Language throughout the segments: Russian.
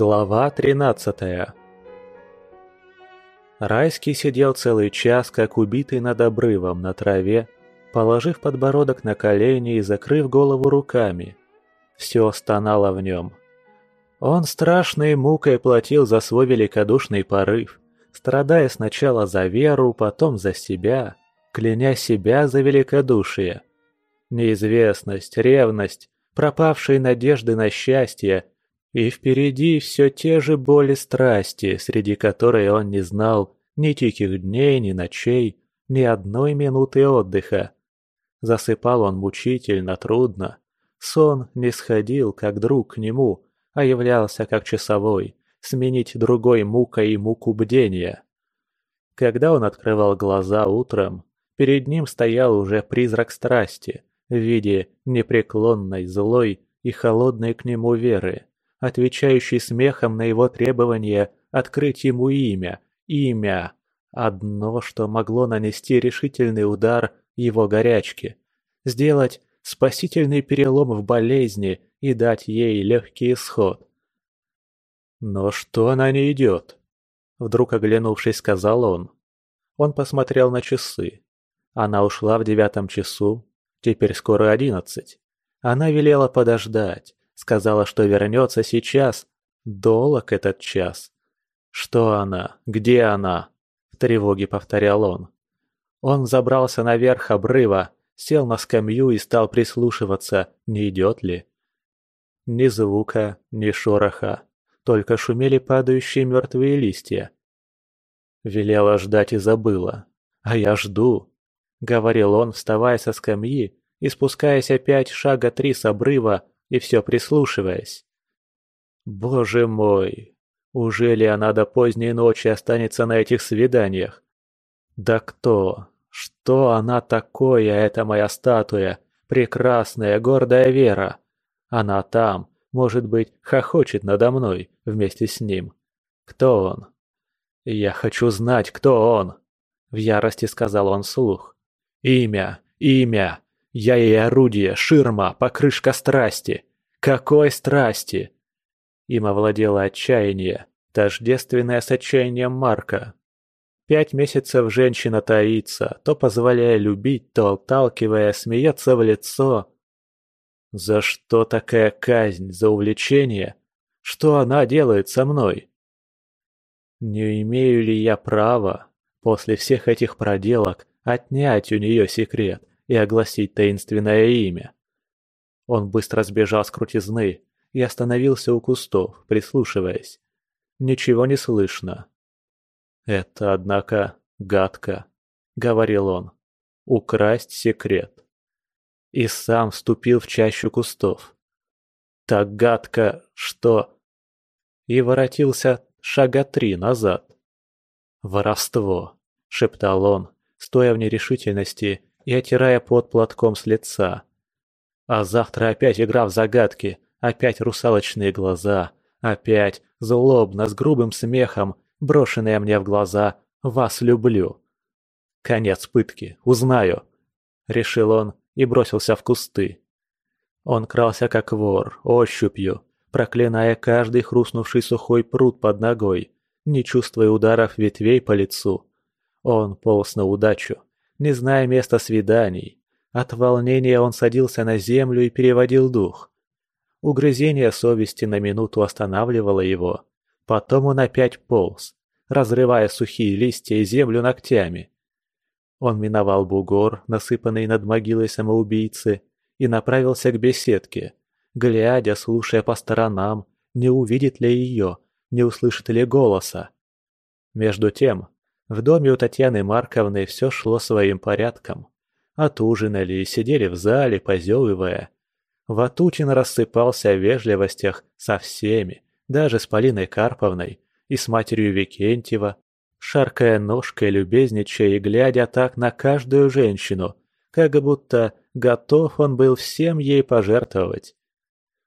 Глава 13 Райский сидел целый час, как убитый над обрывом на траве, положив подбородок на колени и закрыв голову руками. Все стонало в нем. Он страшной мукой платил за свой великодушный порыв, страдая сначала за веру, потом за себя, кляня себя за великодушие. Неизвестность, ревность, пропавшие надежды на счастье – и впереди все те же боли страсти, среди которой он не знал ни тихих дней, ни ночей, ни одной минуты отдыха. Засыпал он мучительно, трудно. Сон не сходил, как друг к нему, а являлся как часовой, сменить другой мукой и муку бдения. Когда он открывал глаза утром, перед ним стоял уже призрак страсти в виде непреклонной, злой и холодной к нему веры отвечающий смехом на его требование открыть ему имя, имя, одно, что могло нанести решительный удар его горячке, сделать спасительный перелом в болезни и дать ей легкий исход. «Но что она не идет?» Вдруг оглянувшись, сказал он. Он посмотрел на часы. Она ушла в девятом часу, теперь скоро одиннадцать. Она велела подождать, Сказала, что вернется сейчас. Долог этот час. Что она? Где она? В тревоге повторял он. Он забрался наверх обрыва, сел на скамью и стал прислушиваться, не идет ли. Ни звука, ни шороха, только шумели падающие мертвые листья. Велела ждать и забыла. А я жду, — говорил он, вставая со скамьи и спускаясь опять шага три с обрыва и все прислушиваясь. Боже мой, уже ли она до поздней ночи останется на этих свиданиях? Да кто? Что она такое, эта моя статуя, прекрасная, гордая Вера? Она там, может быть, хохочет надо мной вместе с ним. Кто он? Я хочу знать, кто он, в ярости сказал он вслух. Имя, имя, я ей орудие, ширма, покрышка страсти. Какой страсти! Им овладело отчаяние, тождественное с отчаянием Марка. Пять месяцев женщина таится, то позволяя любить, то отталкивая, смеется в лицо. За что такая казнь, за увлечение? Что она делает со мной? Не имею ли я права, после всех этих проделок, отнять у нее секрет? и огласить таинственное имя. Он быстро сбежал с крутизны и остановился у кустов, прислушиваясь. Ничего не слышно. «Это, однако, гадко», — говорил он. «Украсть секрет». И сам вступил в чащу кустов. Так гадко, что... И воротился шага три назад. «Воровство», — шептал он, стоя в нерешительности и отирая под платком с лица. А завтра опять игра в загадки, опять русалочные глаза, опять злобно, с грубым смехом, брошенные мне в глаза «Вас люблю». Конец пытки, узнаю, решил он и бросился в кусты. Он крался как вор, ощупью, проклиная каждый хрустнувший сухой пруд под ногой, не чувствуя ударов ветвей по лицу. Он полз на удачу, не зная места свиданий. От волнения он садился на землю и переводил дух. Угрызение совести на минуту останавливало его. Потом он опять полз, разрывая сухие листья и землю ногтями. Он миновал бугор, насыпанный над могилой самоубийцы, и направился к беседке, глядя, слушая по сторонам, не увидит ли ее, не услышит ли голоса. Между тем в доме у Татьяны Марковны все шло своим порядком. Отужинали и сидели в зале, позевывая. Ватутин рассыпался в вежливостях со всеми, даже с Полиной Карповной и с матерью Викентьева, шаркая ножкой, любезничая и глядя так на каждую женщину, как будто готов он был всем ей пожертвовать.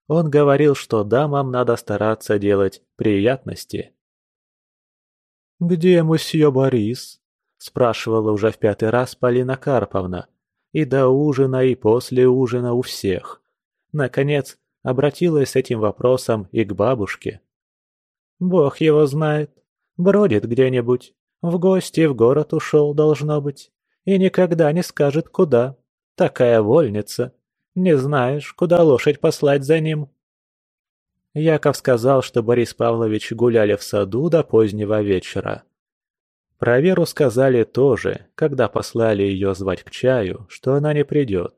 Он говорил, что дамам надо стараться делать приятности. «Где мосье Борис?» – спрашивала уже в пятый раз Полина Карповна. И до ужина, и после ужина у всех. Наконец, обратилась с этим вопросом и к бабушке. Бог его знает. Бродит где-нибудь. В гости в город ушел, должно быть. И никогда не скажет, куда. Такая вольница. Не знаешь, куда лошадь послать за ним. Яков сказал, что Борис Павлович гуляли в саду до позднего вечера. Про Веру сказали тоже, когда послали ее звать к чаю, что она не придет.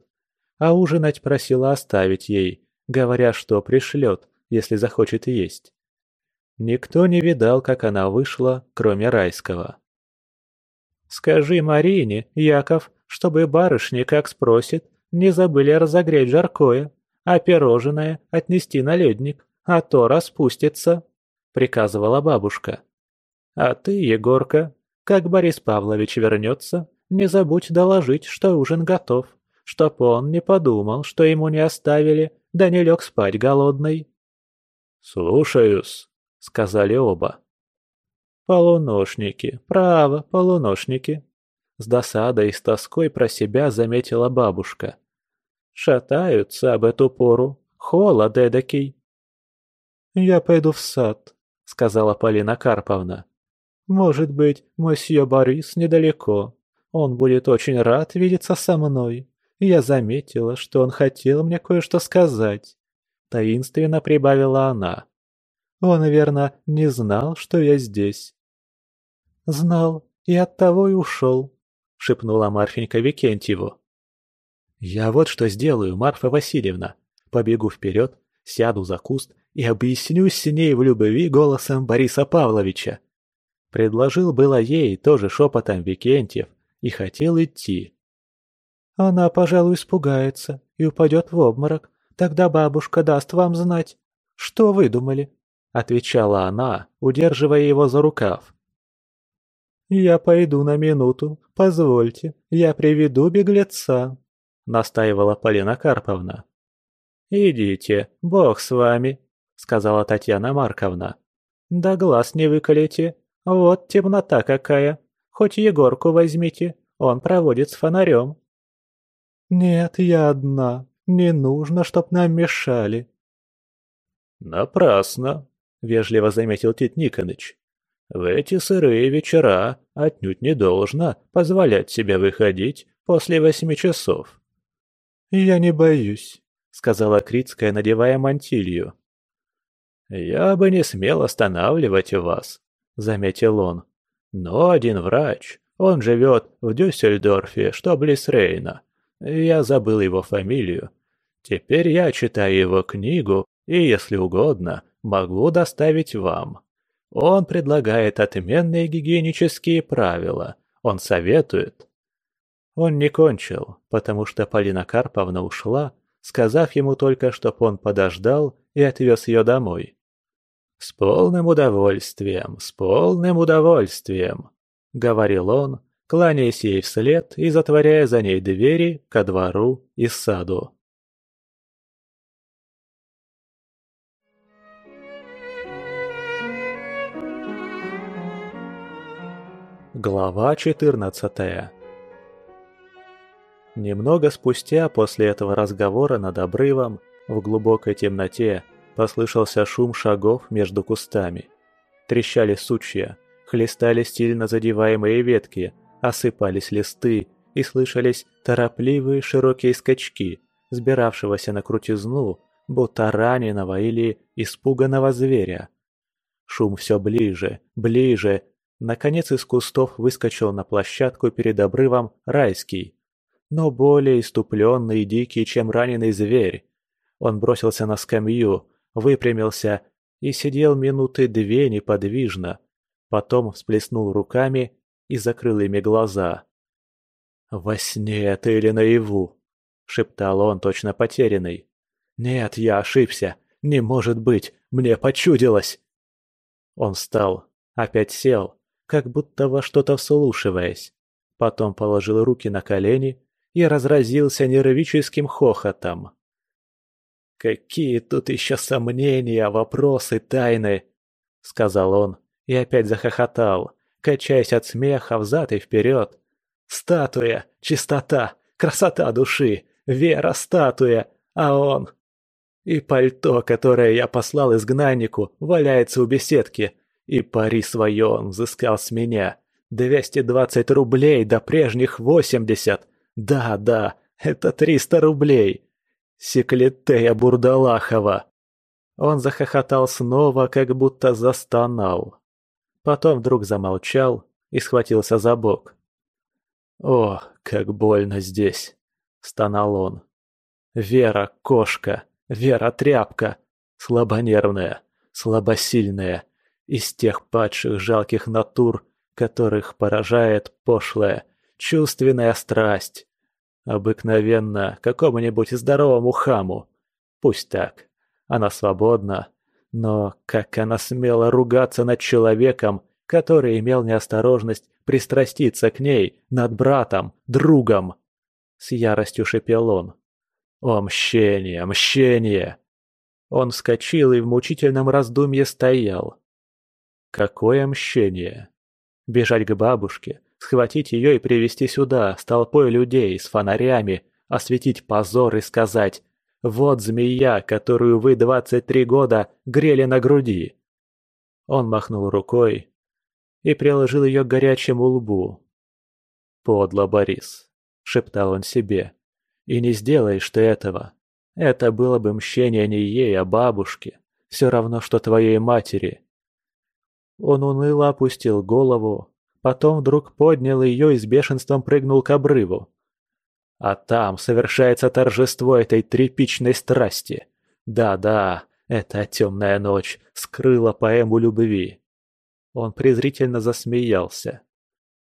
А ужинать просила оставить ей, говоря, что пришлет, если захочет есть. Никто не видал, как она вышла, кроме Райского. «Скажи Марине, Яков, чтобы барышни, как спросит, не забыли разогреть жаркое, а пирожное отнести на ледник, а то распустится», — приказывала бабушка. «А ты, Егорка, как Борис Павлович вернется, не забудь доложить, что ужин готов, чтоб он не подумал, что ему не оставили, да не лег спать голодный». «Слушаюсь», — сказали оба. «Полуношники, право, полуношники», — с досадой и с тоской про себя заметила бабушка. «Шатаются об эту пору, холод эдакий». «Я пойду в сад», — сказала Полина Карповна. Может быть, мосье Борис недалеко. Он будет очень рад видеться со мной. Я заметила, что он хотел мне кое-что сказать. Таинственно прибавила она. Он, наверное, не знал, что я здесь. Знал, и оттого и ушел, шепнула Марфенька Викентьеву. Я вот что сделаю, Марфа Васильевна. Побегу вперед, сяду за куст и объяснюсь с ней в любви голосом Бориса Павловича. Предложил было ей тоже шепотом Викентьев и хотел идти. «Она, пожалуй, испугается и упадет в обморок. Тогда бабушка даст вам знать. Что вы думали?» Отвечала она, удерживая его за рукав. «Я пойду на минуту, позвольте, я приведу беглеца», настаивала Полина Карповна. «Идите, бог с вами», — сказала Татьяна Марковна. «Да глаз не выколите, «Вот темнота какая! Хоть Егорку возьмите, он проводит с фонарем». «Нет, я одна. Не нужно, чтоб нам мешали». «Напрасно», — вежливо заметил Тит Никоныч. «В эти сырые вечера отнюдь не должно позволять себе выходить после восьми часов». «Я не боюсь», — сказала Крицкая, надевая мантилью. «Я бы не смел останавливать вас», — заметил он. «Но один врач, он живет в Дюссельдорфе, что близ Рейна. Я забыл его фамилию. Теперь я читаю его книгу и, если угодно, могу доставить вам. Он предлагает отменные гигиенические правила. Он советует». Он не кончил, потому что Полина Карповна ушла, сказав ему только, чтоб он подождал и отвез ее домой. «С полным удовольствием, с полным удовольствием», — говорил он, кланяясь ей вслед и затворяя за ней двери ко двору и саду. Глава 14 Немного спустя после этого разговора над обрывом, в глубокой темноте, Послышался шум шагов между кустами. Трещали сучья, хлестали стильно задеваемые ветки, осыпались листы и слышались торопливые широкие скачки, сбиравшегося на крутизну, будто раненого или испуганного зверя. Шум все ближе, ближе. Наконец из кустов выскочил на площадку перед обрывом райский, но более иступленный и дикий, чем раненый зверь. Он бросился на скамью, выпрямился и сидел минуты две неподвижно, потом всплеснул руками и закрыл ими глаза. «Во сне это или наяву?» — шептал он, точно потерянный. «Нет, я ошибся. Не может быть. Мне почудилось!» Он встал, опять сел, как будто во что-то вслушиваясь. Потом положил руки на колени и разразился нервическим хохотом. «Какие тут еще сомнения, вопросы, тайны!» — сказал он и опять захохотал, качаясь от смеха взад и вперед. «Статуя, чистота, красота души, вера статуя, а он...» И пальто, которое я послал изгнаннику, валяется у беседки. И пари свое он взыскал с меня. Двести двадцать рублей до прежних восемьдесят. Да, да, это триста рублей. Секлетея Бурдалахова. Он захохотал снова, как будто застонал. Потом вдруг замолчал и схватился за бок. «О, как больно здесь!» — стонал он. «Вера — кошка, Вера — тряпка, слабонервная, слабосильная, из тех падших жалких натур, которых поражает пошлая, чувственная страсть. Обыкновенно какому-нибудь здоровому хаму. Пусть так, она свободна, но как она смела ругаться над человеком, который имел неосторожность пристраститься к ней, над братом, другом. С яростью шепел он. О, мщение, мщение! Он вскочил и в мучительном раздумье стоял. Какое мщение! Бежать к бабушке, схватить ее и привести сюда, с толпой людей, с фонарями, осветить позор и сказать «Вот змея, которую вы двадцать три года грели на груди». Он махнул рукой и приложил ее к горячему лбу. «Подло, Борис», — шептал он себе, — «и не сделаешь ты этого. Это было бы мщение не ей, а бабушке, все равно, что твоей матери». Он уныло опустил голову, потом вдруг поднял ее и с бешенством прыгнул к обрыву. А там совершается торжество этой тряпичной страсти. Да-да, эта темная ночь скрыла поэму любви. Он презрительно засмеялся.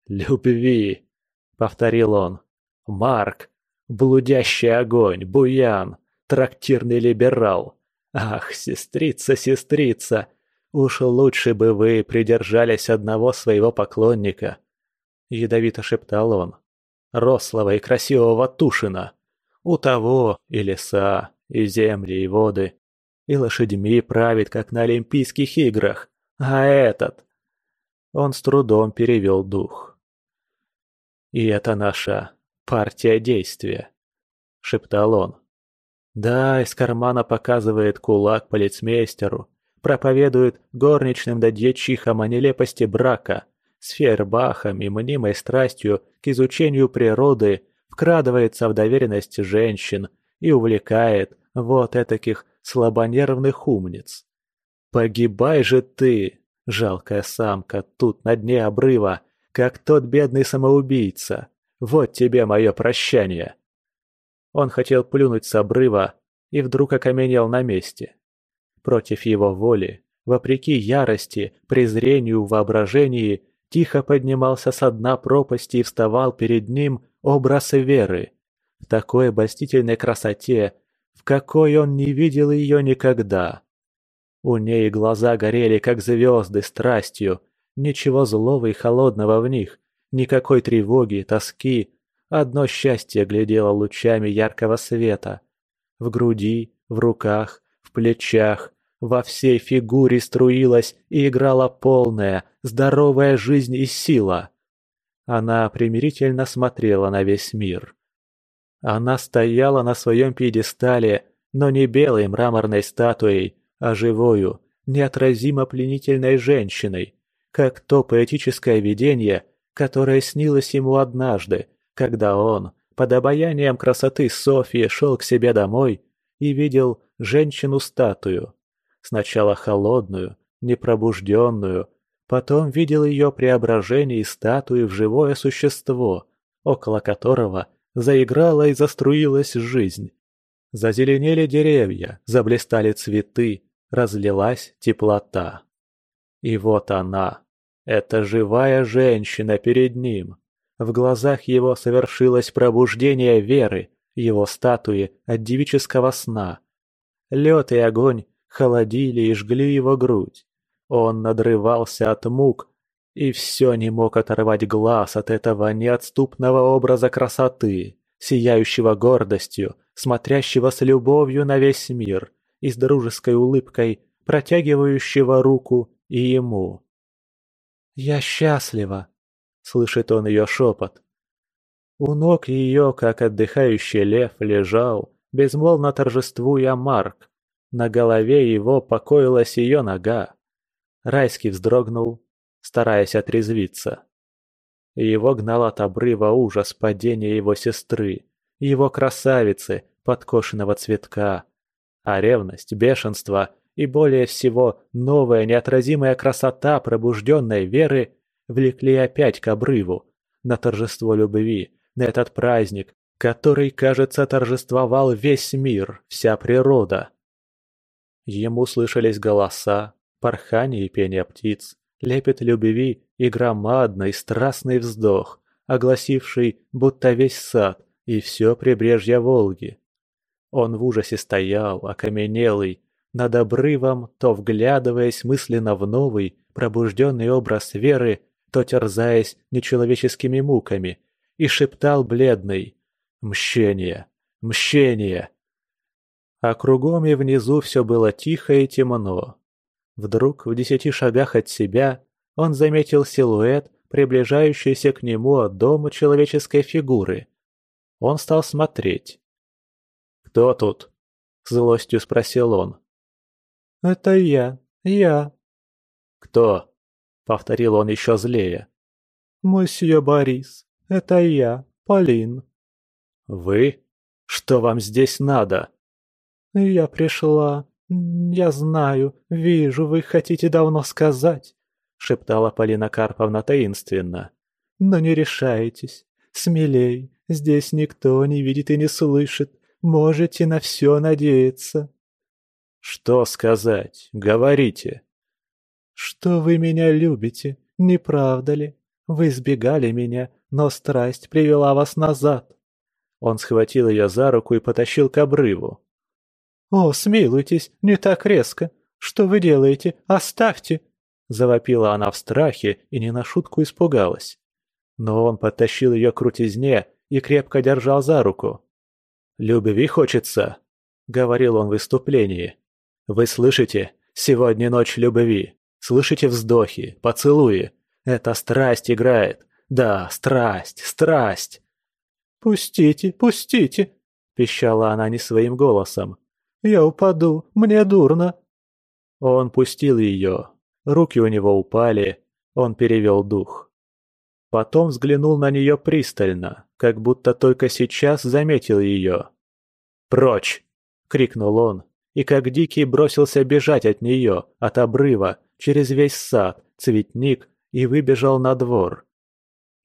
«Любви!» — повторил он. «Марк! Блудящий огонь! Буян! Трактирный либерал! Ах, сестрица, сестрица! Уж лучше бы вы придержались одного своего поклонника!» Ядовито шептал он. «Рослого и красивого Тушина! У того и леса, и земли, и воды, и лошадьми правит, как на Олимпийских играх. А этот, он с трудом перевел дух. «И это наша партия действия», — шептал он. «Да, из кармана показывает кулак полицмейстеру, проповедует горничным да дьячихам о нелепости брака, с фейербахом и мнимой страстью к изучению природы вкрадывается в доверенность женщин и увлекает вот этаких слабонервных умниц. Погибай же ты, Жалкая самка тут на дне обрыва, как тот бедный самоубийца. Вот тебе мое прощание. Он хотел плюнуть с обрыва и вдруг окаменел на месте. Против его воли, вопреки ярости, презрению, воображении, тихо поднимался со дна пропасти и вставал перед ним образ веры. В такой обольстительной красоте, в какой он не видел ее никогда. У ней глаза горели, как звезды, страстью. Ничего злого и холодного в них, никакой тревоги, тоски. Одно счастье глядело лучами яркого света. В груди, в руках, в плечах, во всей фигуре струилась и играла полная, здоровая жизнь и сила. Она примирительно смотрела на весь мир. Она стояла на своем пьедестале, но не белой мраморной статуей, а живою, неотразимо пленительной женщиной, как то поэтическое видение, которое снилось ему однажды, когда он, под обаянием красоты Софии, шел к себе домой и видел женщину-статую. Сначала холодную, непробужденную, потом видел ее преображение из статуи в живое существо, около которого заиграла и заструилась жизнь. Зазеленели деревья, заблистали цветы, разлилась теплота. И вот она, эта живая женщина перед ним. В глазах его совершилось пробуждение веры, его статуи от девического сна. Лед и огонь холодили и жгли его грудь. Он надрывался от мук и все не мог оторвать глаз от этого неотступного образа красоты, сияющего гордостью, смотрящего с любовью на весь мир, и с дружеской улыбкой протягивающего руку и ему. «Я счастлива!» — слышит он ее шепот. У ног ее, как отдыхающий лев, лежал, безмолвно торжествуя Марк. На голове его покоилась ее нога. Райский вздрогнул, стараясь отрезвиться. Его гнал от обрыва ужас падения его сестры, его красавицы, подкошенного цветка, а ревность, бешенство и более всего новая неотразимая красота пробужденной веры влекли опять к обрыву, на торжество любви, на этот праздник, который, кажется, торжествовал весь мир, вся природа. Ему слышались голоса, порхание и пение птиц, лепет любви и громадный страстный вздох, огласивший будто весь сад и все прибрежье Волги. Он в ужасе стоял, окаменелый, над обрывом, то вглядываясь мысленно в новый, пробужденный образ веры, то терзаясь нечеловеческими муками, и шептал бледный «Мщение! Мщение!». А кругом и внизу все было тихо и темно. Вдруг, в десяти шагах от себя, он заметил силуэт, приближающийся к нему от дома человеческой фигуры. Он стал смотреть. «Кто тут?» — злостью спросил он. «Это я, я». «Кто?» — повторил он еще злее. «Мосье Борис, это я, Полин». «Вы? Что вам здесь надо?» «Я пришла. Я знаю, вижу, вы хотите давно сказать», — шептала Полина Карповна таинственно. «Но не решаетесь. Смелей, здесь никто не видит и не слышит. Можете на все надеяться». «Что сказать? Говорите». «Что вы меня любите, не правда ли? Вы избегали меня, но страсть привела вас назад». Он схватил ее за руку и потащил к обрыву. «О, смилуйтесь, не так резко! Что вы делаете? Оставьте!» Завопила она в страхе и не на шутку испугалась. Но он подтащил ее к крутизне и крепко держал за руку. «Любви хочется», — говорил он в выступлении. «Вы слышите? Сегодня ночь любви. Слышите вздохи, поцелуи? Это страсть играет. Да, страсть, страсть!» «Пустите, пустите!» – пищала она не своим голосом. «Я упаду, мне дурно!» Он пустил ее. Руки у него упали, он перевел дух. Потом взглянул на нее пристально, как будто только сейчас заметил ее. «Прочь!» — крикнул он, и как дикий бросился бежать от нее, от обрыва, через весь сад, цветник и выбежал на двор.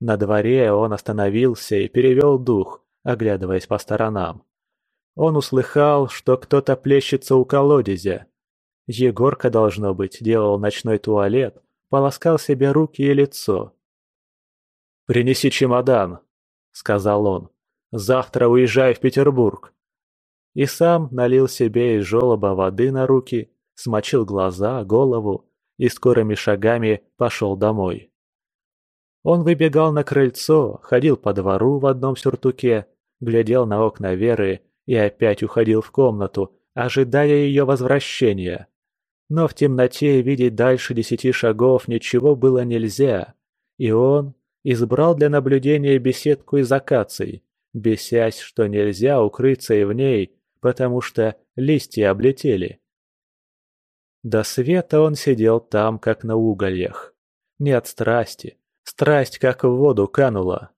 На дворе он остановился и перевел дух, оглядываясь по сторонам. Он услыхал, что кто-то плещется у колодезя. Егорка, должно быть, делал ночной туалет, полоскал себе руки и лицо. «Принеси чемодан», — сказал он. «Завтра уезжаю в Петербург». И сам налил себе из желоба воды на руки, смочил глаза, голову и скорыми шагами пошел домой. Он выбегал на крыльцо, ходил по двору в одном сюртуке, глядел на окна Веры и опять уходил в комнату, ожидая ее возвращения. Но в темноте видеть дальше десяти шагов ничего было нельзя, и он избрал для наблюдения беседку из акаций, бесясь, что нельзя укрыться и в ней, потому что листья облетели. До света он сидел там, как на угольях. Не от страсти, Страсть как в воду канула.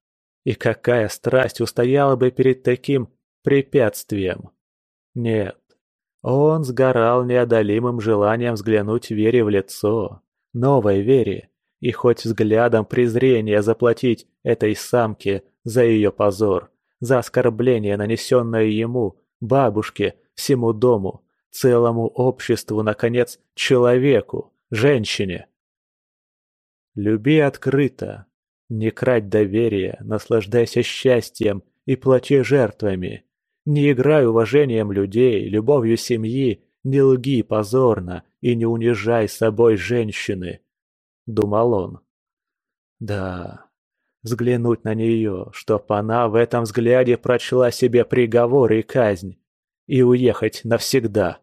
И какая страсть устояла бы перед таким препятствием? Нет, он сгорал неодолимым желанием взглянуть Вере в лицо, новой Вере, и хоть взглядом презрения заплатить этой самке за ее позор, за оскорбление, нанесенное ему, бабушке, всему дому, целому обществу, наконец, человеку, женщине. Люби открыто. Не крать доверие, наслаждайся счастьем и плати жертвами. Не играй уважением людей, любовью семьи, не лги позорно и не унижай собой женщины. Думал он. Да, взглянуть на нее, чтоб она в этом взгляде прочла себе приговор и казнь, и уехать навсегда.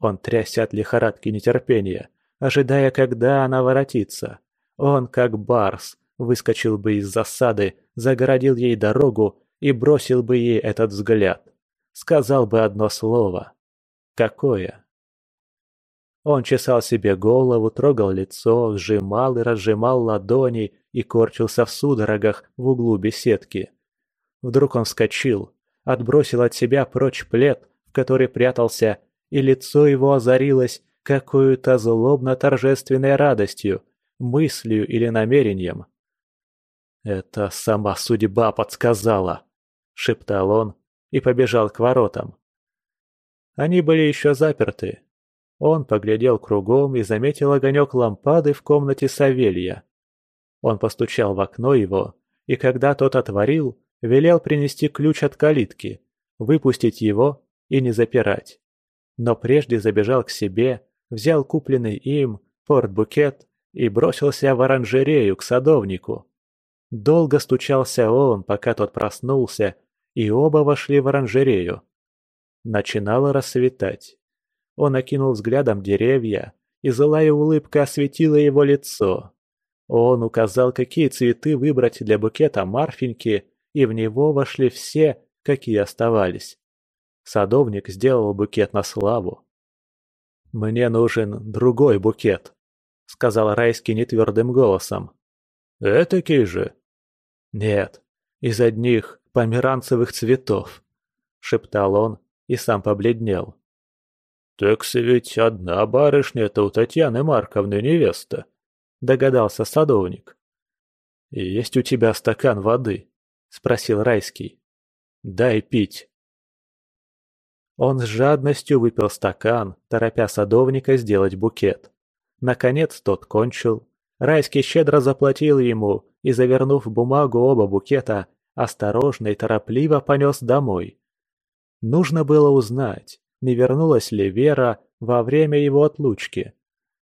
Он трясся от лихорадки нетерпения, ожидая, когда она воротится. Он, как барс, выскочил бы из засады, загородил ей дорогу и бросил бы ей этот взгляд. Сказал бы одно слово. Какое? Он чесал себе голову, трогал лицо, сжимал и разжимал ладони и корчился в судорогах в углу беседки. Вдруг он вскочил, отбросил от себя прочь плед, в который прятался, и лицо его озарилось какой-то злобно-торжественной радостью, мыслью или намерением. «Это сама судьба подсказала», — шептал он и побежал к воротам. Они были еще заперты, он поглядел кругом и заметил огонек лампады в комнате Савелья. Он постучал в окно его, и когда тот отворил, велел принести ключ от калитки, выпустить его и не запирать. Но прежде забежал к себе, взял купленный им портбукет и бросился в оранжерею к садовнику. Долго стучался он, пока тот проснулся, и оба вошли в оранжерею. Начинало рассветать. Он окинул взглядом деревья, и злая улыбка осветила его лицо. Он указал, какие цветы выбрать для букета Марфеньки, и в него вошли все, какие оставались. Садовник сделал букет на славу. «Мне нужен другой букет», — сказал Райский нетвердым голосом. «Этакий же?» «Нет, из одних померанцевых цветов», — шептал он и сам побледнел. «Так ведь одна барышня-то у Татьяны Марковны невеста», — догадался садовник. «Есть у тебя стакан воды?» — спросил Райский. «Дай пить». Он с жадностью выпил стакан, торопя садовника сделать букет. Наконец тот кончил. Райский щедро заплатил ему и, завернув в бумагу оба букета, осторожно и торопливо понес домой. Нужно было узнать, не вернулась ли Вера во время его отлучки.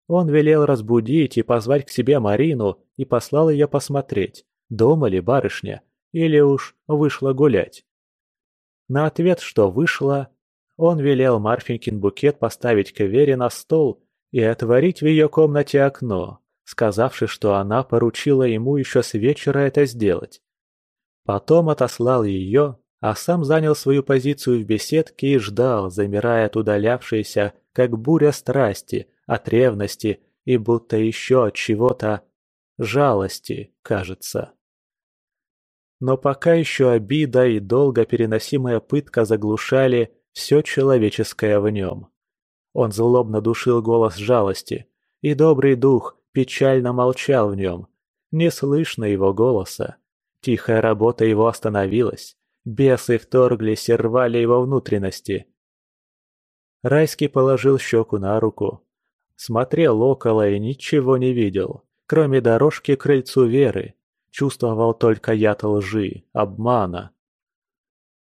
Он велел разбудить и позвать к себе Марину и послал ее посмотреть, дома ли барышня, или уж вышла гулять. На ответ, что вышла, он велел Марфенькин букет поставить к Вере на стол и отворить в ее комнате окно, сказавши, что она поручила ему еще с вечера это сделать. Потом отослал ее, а сам занял свою позицию в беседке и ждал, замирая от удалявшейся, как буря страсти, от ревности и будто еще от чего-то жалости, кажется. Но пока еще обида и долго переносимая пытка заглушали все человеческое в нем. Он злобно душил голос жалости, и добрый дух печально молчал в нем. Не слышно его голоса. Тихая работа его остановилась, Бесы вторглись и рвали его внутренности. Райский положил щеку на руку. Смотрел около и ничего не видел, кроме дорожки к крыльцу Веры. Чувствовал только яд лжи, обмана.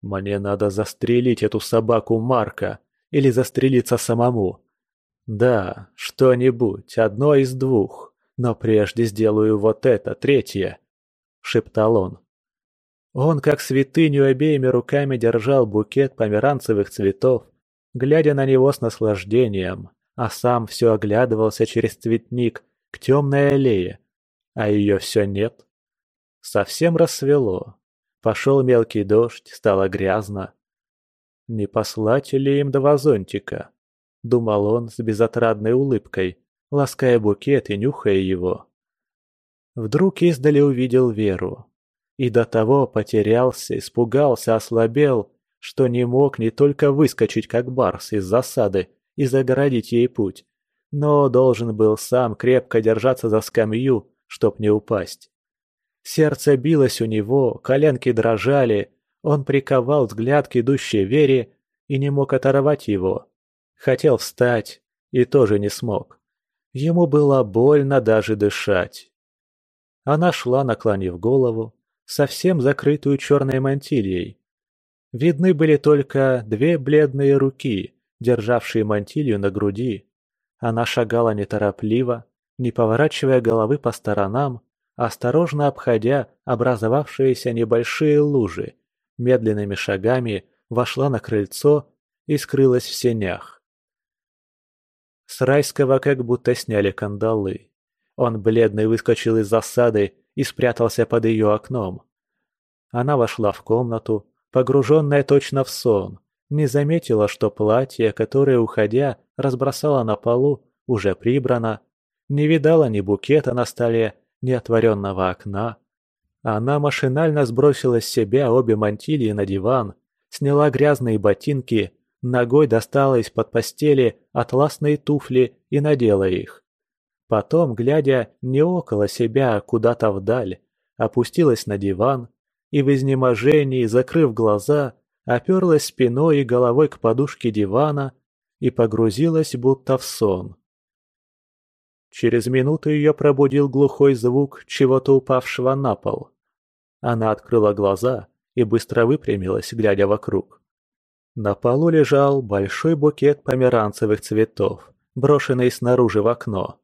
«Мне надо застрелить эту собаку Марка или застрелиться самому. Да, что-нибудь, одно из двух, но прежде сделаю вот это, третье», — шептал он. Он, как святыню, обеими руками держал букет померанцевых цветов, глядя на него с наслаждением, а сам все оглядывался через цветник к темной аллее, а ее все нет. Совсем рассвело. Пошел мелкий дождь, стало грязно. «Не послать ли им два зонтика?» — думал он с безотрадной улыбкой, лаская букет и нюхая его. Вдруг издали увидел Веру. И до того потерялся, испугался, ослабел, что не мог не только выскочить как барс из засады и загородить ей путь, но должен был сам крепко держаться за скамью, чтоб не упасть. Сердце билось у него, коленки дрожали, он приковал взгляд к идущей Вере и не мог оторвать его. Хотел встать и тоже не смог. Ему было больно даже дышать. Она шла, наклонив голову, совсем закрытую черной мантильей. Видны были только две бледные руки, державшие мантилью на груди. Она шагала неторопливо, не поворачивая головы по сторонам, осторожно обходя образовавшиеся небольшие лужи, медленными шагами вошла на крыльцо и скрылась в сенях. С райского как будто сняли кандалы. Он бледный выскочил из засады и спрятался под ее окном. Она вошла в комнату, погруженная точно в сон, не заметила, что платье, которое, уходя, разбросала на полу, уже прибрано. Не видала ни букета на столе, ни отворенного окна. Она машинально сбросила с себя обе мантилии на диван, сняла грязные ботинки, ногой достала из-под постели атласные туфли и надела их. Потом, глядя не около себя, а куда-то вдаль, опустилась на диван и в изнеможении, закрыв глаза, оперлась спиной и головой к подушке дивана и погрузилась будто в сон. Через минуту ее пробудил глухой звук чего-то упавшего на пол. Она открыла глаза и быстро выпрямилась, глядя вокруг. На полу лежал большой букет померанцевых цветов, брошенный снаружи в окно.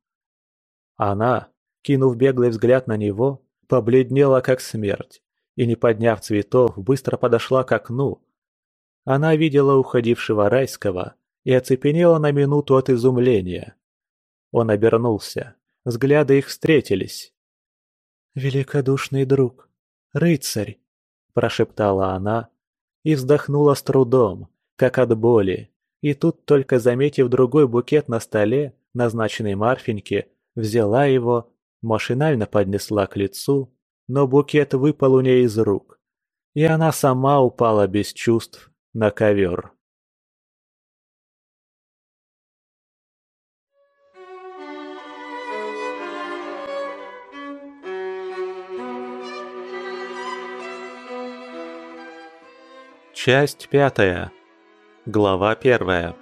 Она, кинув беглый взгляд на него, побледнела как смерть и, не подняв цветов, быстро подошла к окну. Она видела уходившего райского и оцепенела на минуту от изумления. Он обернулся, взгляды их встретились. «Великодушный друг, рыцарь!» – прошептала она и вздохнула с трудом, как от боли, и тут, только заметив другой букет на столе, назначенный Марфеньке, взяла его, машинально поднесла к лицу, но букет выпал у ней из рук, и она сама упала без чувств на ковер. Часть пятая. Глава первая.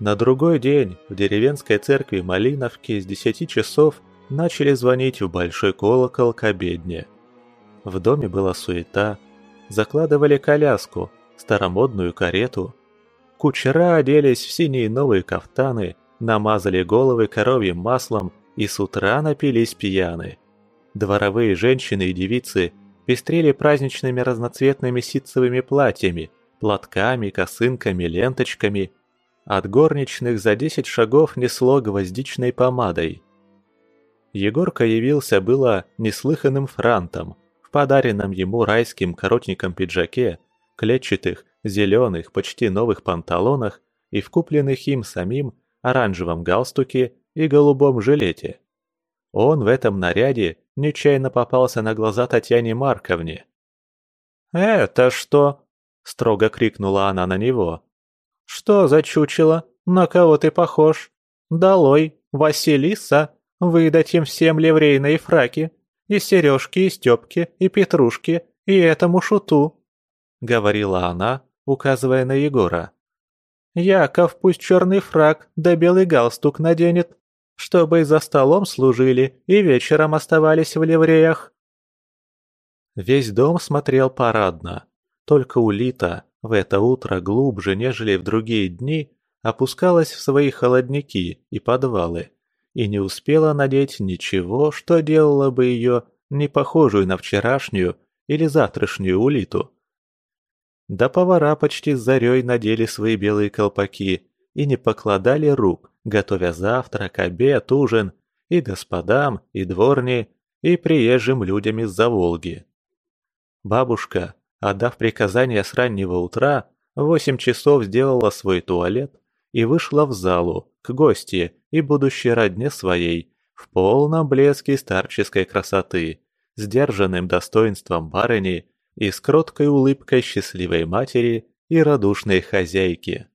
На другой день в деревенской церкви Малиновки с десяти часов начали звонить в большой колокол к обедне. В доме была суета, закладывали коляску, старомодную карету. Кучера оделись в синие новые кафтаны, намазали головы коровьим маслом и с утра напились пьяны. Дворовые женщины и девицы пестрели праздничными разноцветными ситцевыми платьями, платками, косынками, ленточками – от горничных за десять шагов несло гвоздичной помадой. Егорка явился было неслыханным франтом в подаренном ему райским коротеньком пиджаке, клетчатых, зеленых, почти новых панталонах и в купленных им самим оранжевом галстуке и голубом жилете. Он в этом наряде нечаянно попался на глаза Татьяне Марковне. «Это что?» – строго крикнула она на него. «Что за чучело? На кого ты похож? Долой, Василиса, выдать им всем ливрейные фраки, и сережки, и степки, и петрушки, и этому шуту», — говорила она, указывая на Егора. «Яков пусть черный фрак да белый галстук наденет, чтобы за столом служили, и вечером оставались в ливреях». Весь дом смотрел парадно, только Улита, в это утро глубже, нежели в другие дни, опускалась в свои холодники и подвалы и не успела надеть ничего, что делало бы ее не похожую на вчерашнюю или завтрашнюю улиту. Да повара почти с зарей надели свои белые колпаки и не покладали рук, готовя завтрак, обед, ужин и господам, и дворни, и приезжим людям из-за Волги. Бабушка, Отдав приказание с раннего утра, в восемь часов сделала свой туалет и вышла в залу, к гости и будущей родне своей, в полном блеске старческой красоты, сдержанным достоинством барыни и с кроткой улыбкой счастливой матери и радушной хозяйки.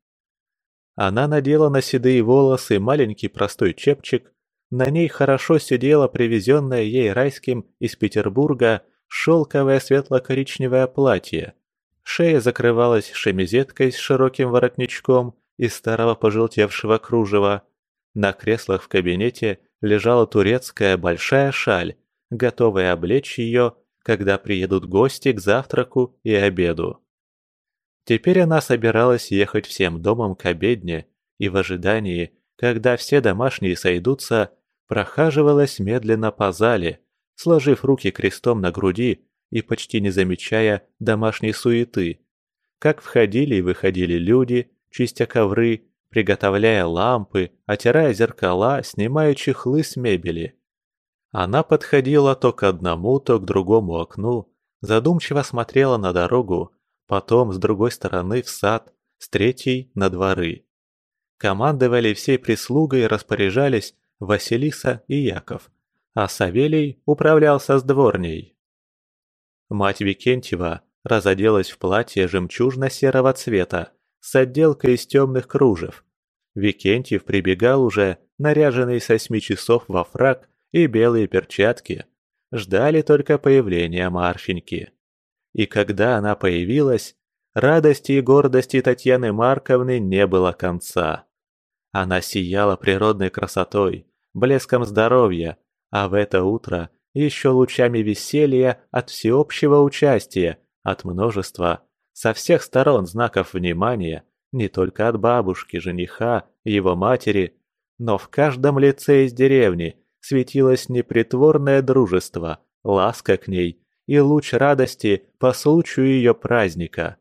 Она надела на седые волосы маленький простой чепчик, на ней хорошо сидела привезенная ей райским из Петербурга шелковое светло-коричневое платье. Шея закрывалась шемизеткой с широким воротничком из старого пожелтевшего кружева. На креслах в кабинете лежала турецкая большая шаль, готовая облечь ее, когда приедут гости к завтраку и обеду. Теперь она собиралась ехать всем домом к обедне и в ожидании, когда все домашние сойдутся, прохаживалась медленно по зале, сложив руки крестом на груди и почти не замечая домашней суеты. Как входили и выходили люди, чистя ковры, приготовляя лампы, отирая зеркала, снимая чехлы с мебели. Она подходила то к одному, то к другому окну, задумчиво смотрела на дорогу, потом с другой стороны в сад, с третьей – на дворы. Командовали всей прислугой и распоряжались Василиса и Яков, а Савелий управлялся с дворней. Мать Викентьева разоделась в платье жемчужно-серого цвета с отделкой из темных кружев. Викентьев прибегал уже, наряженный с восьми часов во фраг и белые перчатки. Ждали только появления Марфеньки. И когда она появилась, радости и гордости Татьяны Марковны не было конца. Она сияла природной красотой, блеском здоровья, а в это утро еще лучами веселья от всеобщего участия, от множества, со всех сторон знаков внимания, не только от бабушки, жениха, его матери, но в каждом лице из деревни светилось непритворное дружество, ласка к ней и луч радости по случаю ее праздника.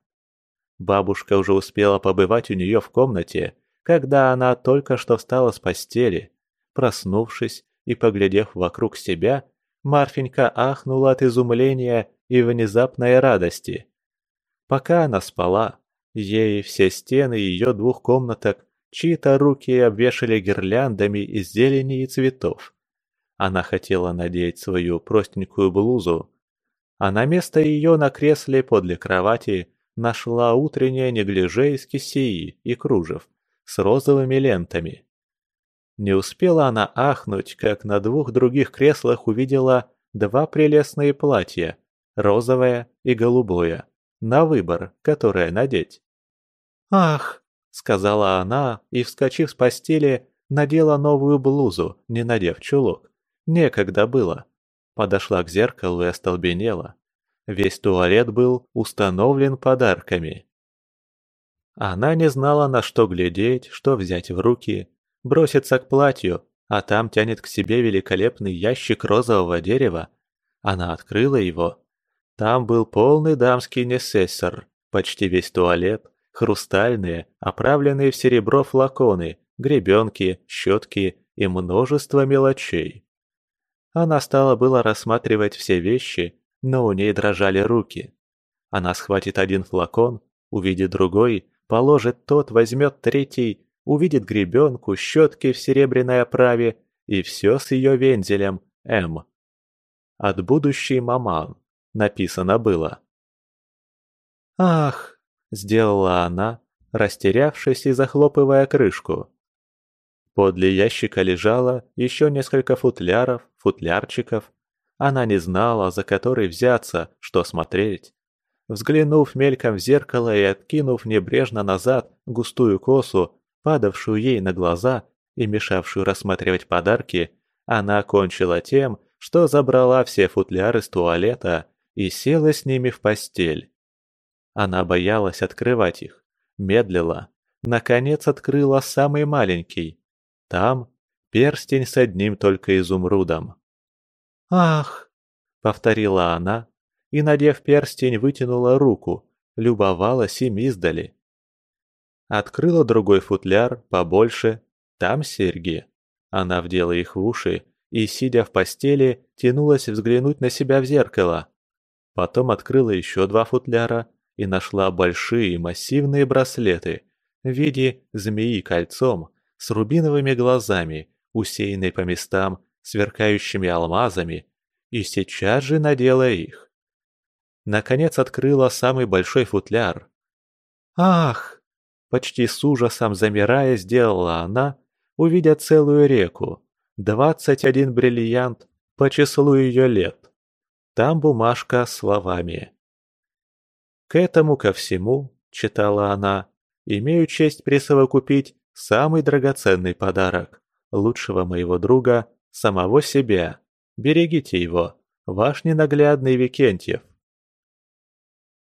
Бабушка уже успела побывать у нее в комнате, когда она только что встала с постели. Проснувшись и поглядев вокруг себя, Марфенька ахнула от изумления и внезапной радости. Пока она спала, ей все стены ее двух комнаток чьи-то руки обвешали гирляндами из зелени и цветов. Она хотела надеть свою простенькую блузу, а на место ее на кресле подле кровати нашла утреннее неглиже из кисеи и кружев с розовыми лентами. Не успела она ахнуть, как на двух других креслах увидела два прелестные платья, розовое и голубое, на выбор, которое надеть. «Ах!» — сказала она и, вскочив с постели, надела новую блузу, не надев чулок. Некогда было. Подошла к зеркалу и остолбенела. Весь туалет был установлен подарками. Она не знала, на что глядеть, что взять в руки, бросится к платью, а там тянет к себе великолепный ящик розового дерева. Она открыла его. Там был полный дамский несессор, почти весь туалет, хрустальные, оправленные в серебро флаконы, гребенки, щетки и множество мелочей. Она стала было рассматривать все вещи, но у ней дрожали руки. Она схватит один флакон, увидит другой, положит тот, возьмет третий, увидит гребенку, щетки в серебряной оправе и все с ее вензелем М. От будущей маман написано было. «Ах!» – сделала она, растерявшись и захлопывая крышку. Подле ящика лежало еще несколько футляров, футлярчиков. Она не знала, за который взяться, что смотреть. Взглянув мельком в зеркало и откинув небрежно назад густую косу, падавшую ей на глаза и мешавшую рассматривать подарки, она кончила тем, что забрала все футляры с туалета и села с ними в постель. Она боялась открывать их, медлила, наконец открыла самый маленький. Там перстень с одним только изумрудом. «Ах!» — повторила она и, надев перстень, вытянула руку, любовалась им издали. Открыла другой футляр, побольше. Там серьги. Она вдела их в уши и, сидя в постели, тянулась взглянуть на себя в зеркало. Потом открыла еще два футляра и нашла большие массивные браслеты в виде змеи кольцом с рубиновыми глазами, усеянной по местам сверкающими алмазами, и сейчас же надела их. Наконец открыла самый большой футляр. «Ах!» Почти с ужасом замирая, сделала она, увидя целую реку. Двадцать один бриллиант по числу ее лет. Там бумажка с словами. «К этому ко всему», — читала она, — «имею честь присовокупить самый драгоценный подарок. Лучшего моего друга, самого себя. Берегите его, ваш ненаглядный Викентьев».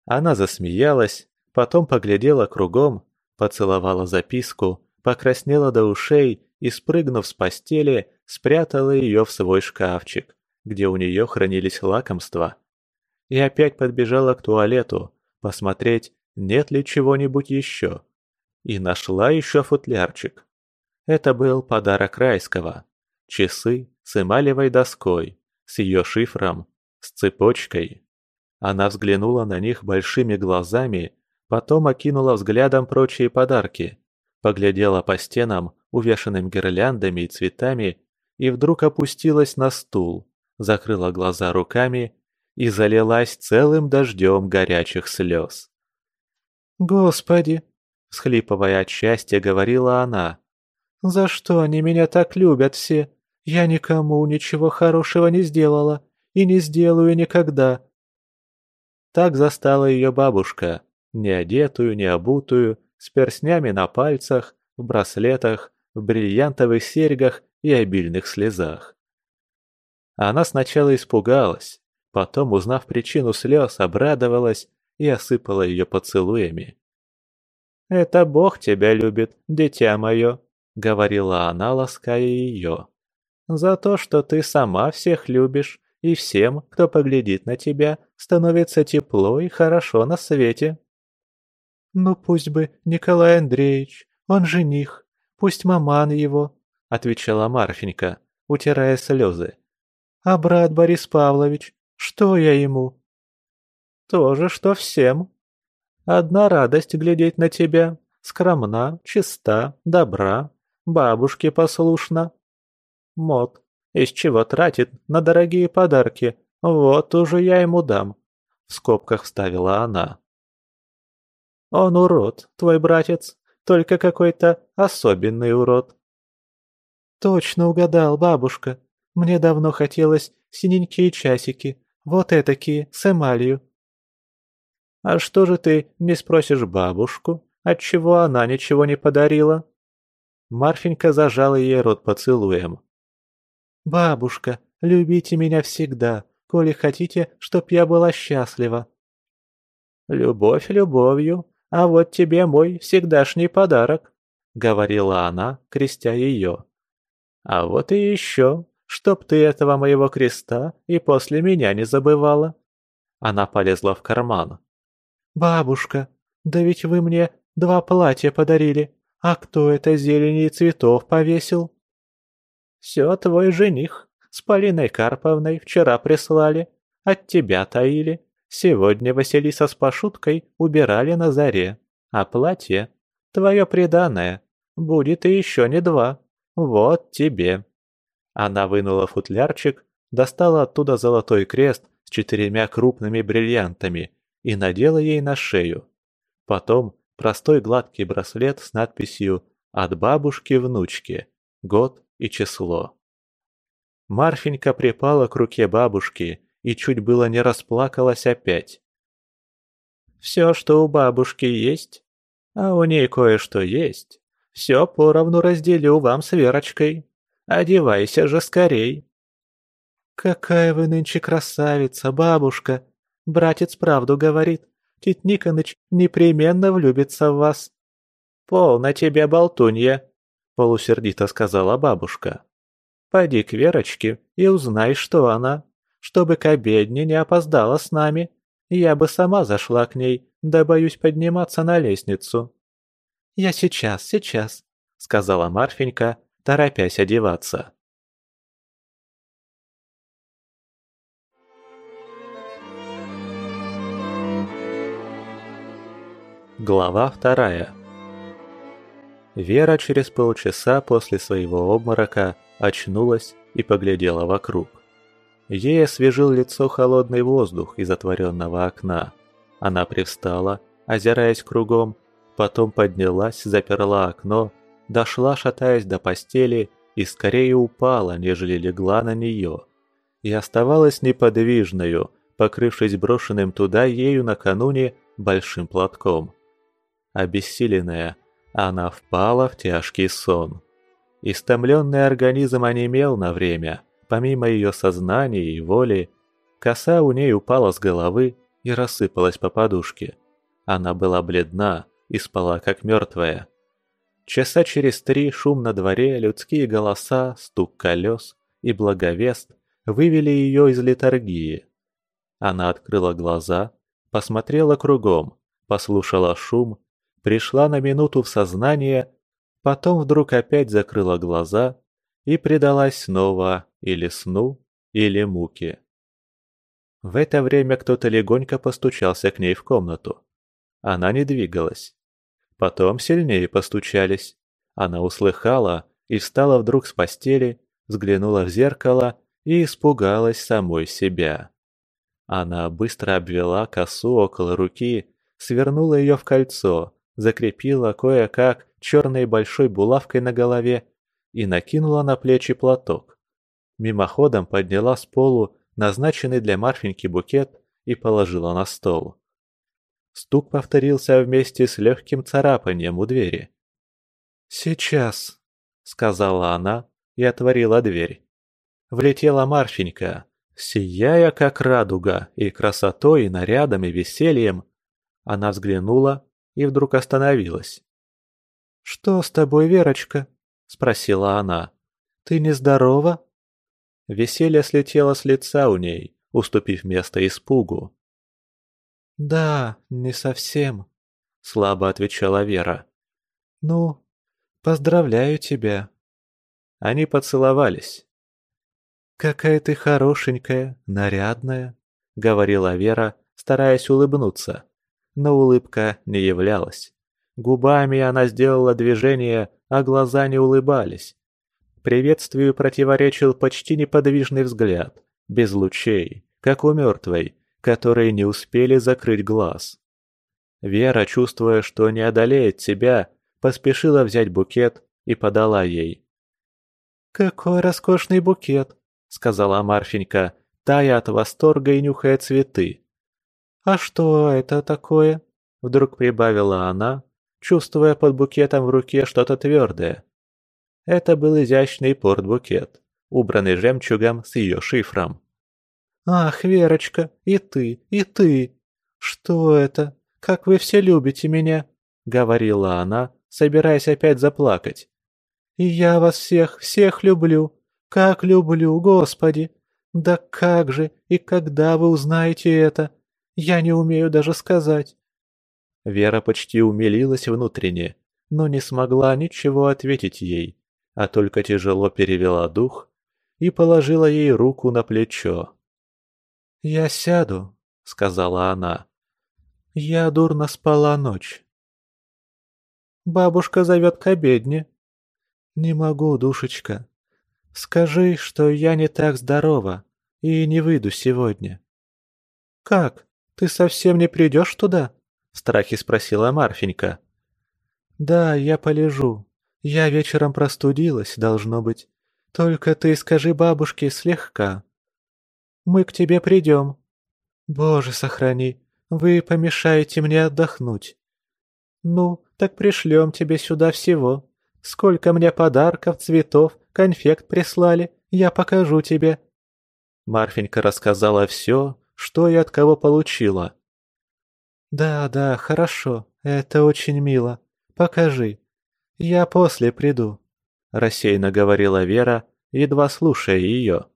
Она засмеялась, потом поглядела кругом поцеловала записку, покраснела до ушей и, спрыгнув с постели, спрятала ее в свой шкафчик, где у нее хранились лакомства. И опять подбежала к туалету, посмотреть, нет ли чего-нибудь еще. И нашла еще футлярчик. Это был подарок райского. Часы с эмалевой доской, с ее шифром, с цепочкой. Она взглянула на них большими глазами Потом окинула взглядом прочие подарки, поглядела по стенам, увешанным гирляндами и цветами, и вдруг опустилась на стул, закрыла глаза руками и залилась целым дождем горячих слез. «Господи!» – всхлипывая от счастья, говорила она. «За что они меня так любят все? Я никому ничего хорошего не сделала и не сделаю никогда». Так застала ее бабушка, не одетую, не обутую, с перстнями на пальцах, в браслетах, в бриллиантовых серьгах и обильных слезах. Она сначала испугалась, потом, узнав причину слез, обрадовалась и осыпала ее поцелуями. «Это Бог тебя любит, дитя мое», — говорила она, лаская ее. «За то, что ты сама всех любишь, и всем, кто поглядит на тебя, становится тепло и хорошо на свете». «Ну пусть бы Николай Андреевич, он жених, пусть маман его», — отвечала Марфенька, утирая слезы. «А брат Борис Павлович, что я ему?» «То же, что всем. Одна радость глядеть на тебя, скромна, чиста, добра, бабушке послушна. Мод, из чего тратит на дорогие подарки, вот уже я ему дам», — в скобках вставила она. «Он урод, твой братец, только какой-то особенный урод». «Точно угадал, бабушка. Мне давно хотелось синенькие часики, вот этакие, с эмалью». «А что же ты не спросишь бабушку, отчего она ничего не подарила?» Марфенька зажала ей рот поцелуем. «Бабушка, любите меня всегда, коли хотите, чтоб я была счастлива». «Любовь любовью, а вот тебе мой всегдашний подарок», — говорила она, крестя ее. «А вот и еще, чтоб ты этого моего креста и после меня не забывала». Она полезла в карман. «Бабушка, да ведь вы мне два платья подарили, а кто это зелени и цветов повесил?» «Все твой жених с Полиной Карповной вчера прислали, от тебя таили. Сегодня Василиса с Пашуткой убирали на заре, а платье, твое преданное, будет и еще не два. Вот тебе». Она вынула футлярчик, достала оттуда золотой крест с четырьмя крупными бриллиантами и надела ей на шею. Потом простой гладкий браслет с надписью «От бабушки внучке. Год и число. Марфенька припала к руке бабушки и чуть было не расплакалась опять. «Все, что у бабушки есть, а у ней кое-что есть, все поровну разделю вам с Верочкой. Одевайся же скорей!» «Какая вы нынче красавица, бабушка! Братец правду говорит. Тит Никоныч непременно влюбится в вас». «Полно тебе, болтунья!» — полусердито сказала бабушка. «Пойди к Верочке и узнай, что она. Чтобы к обедне не опоздала с нами. Я бы сама зашла к ней, да боюсь подниматься на лестницу». «Я сейчас, сейчас», — сказала Марфенька, торопясь одеваться. Глава вторая Вера через полчаса после своего обморока очнулась и поглядела вокруг. Ей освежил лицо холодный воздух из отворенного окна. Она привстала, озираясь кругом, потом поднялась, заперла окно, дошла, шатаясь до постели, и скорее упала, нежели легла на нее. И оставалась неподвижною, покрывшись брошенным туда ею накануне большим платком. Обессиленная, она впала в тяжкий сон. Истомленный организм онемел на время, помимо ее сознания и воли. Коса у ней упала с головы и рассыпалась по подушке. Она была бледна и спала как мертвая. Часа через три шум на дворе, людские голоса, стук колес и благовест вывели ее из литургии. Она открыла глаза, посмотрела кругом, послушала шум пришла на минуту в сознание, потом вдруг опять закрыла глаза и предалась снова или сну, или муке. В это время кто-то легонько постучался к ней в комнату. Она не двигалась. Потом сильнее постучались. Она услыхала и встала вдруг с постели, взглянула в зеркало и испугалась самой себя. Она быстро обвела косу около руки, свернула ее в кольцо, закрепила кое-как черной большой булавкой на голове и накинула на плечи платок. Мимоходом подняла с полу назначенный для Марфеньки букет и положила на стол. Стук повторился вместе с легким царапанием у двери. «Сейчас», — сказала она и отворила дверь. Влетела Марфенька, сияя как радуга и красотой, и нарядом, и весельем. Она взглянула и вдруг остановилась. «Что с тобой, Верочка?» — спросила она. «Ты нездорова?» Веселье слетело с лица у ней, уступив место испугу. «Да, не совсем», — слабо отвечала Вера. «Ну, поздравляю тебя». Они поцеловались. «Какая ты хорошенькая, нарядная», — говорила Вера, стараясь улыбнуться. Но улыбка не являлась. Губами она сделала движение, а глаза не улыбались. Приветствию противоречил почти неподвижный взгляд, без лучей, как у мертвой, которые не успели закрыть глаз. Вера, чувствуя, что не одолеет себя, поспешила взять букет и подала ей. «Какой роскошный букет!» сказала Марфенька, тая от восторга и нюхая цветы. «А что это такое?» — вдруг прибавила она, чувствуя под букетом в руке что-то твердое. Это был изящный портбукет, убранный жемчугом с ее шифром. «Ах, Верочка, и ты, и ты! Что это? Как вы все любите меня!» — говорила она, собираясь опять заплакать. «И я вас всех, всех люблю, как люблю, Господи! Да как же и когда вы узнаете это? Я не умею даже сказать. Вера почти умилилась внутренне, но не смогла ничего ответить ей, а только тяжело перевела дух и положила ей руку на плечо. «Я сяду», — сказала она. «Я дурно спала ночь». «Бабушка зовет к обедне». «Не могу, душечка. Скажи, что я не так здорова и не выйду сегодня. Как? Ты совсем не придешь туда? В страхе спросила Марфенька. Да, я полежу. Я вечером простудилась, должно быть. Только ты скажи бабушке слегка. Мы к тебе придем. Боже, сохрани, вы помешаете мне отдохнуть. Ну, так пришлем тебе сюда всего. Сколько мне подарков, цветов, конфект прислали, я покажу тебе». Марфенька рассказала все, что и от кого получила. «Да, да, хорошо, это очень мило. Покажи. Я после приду», — рассеянно говорила Вера, едва слушая ее.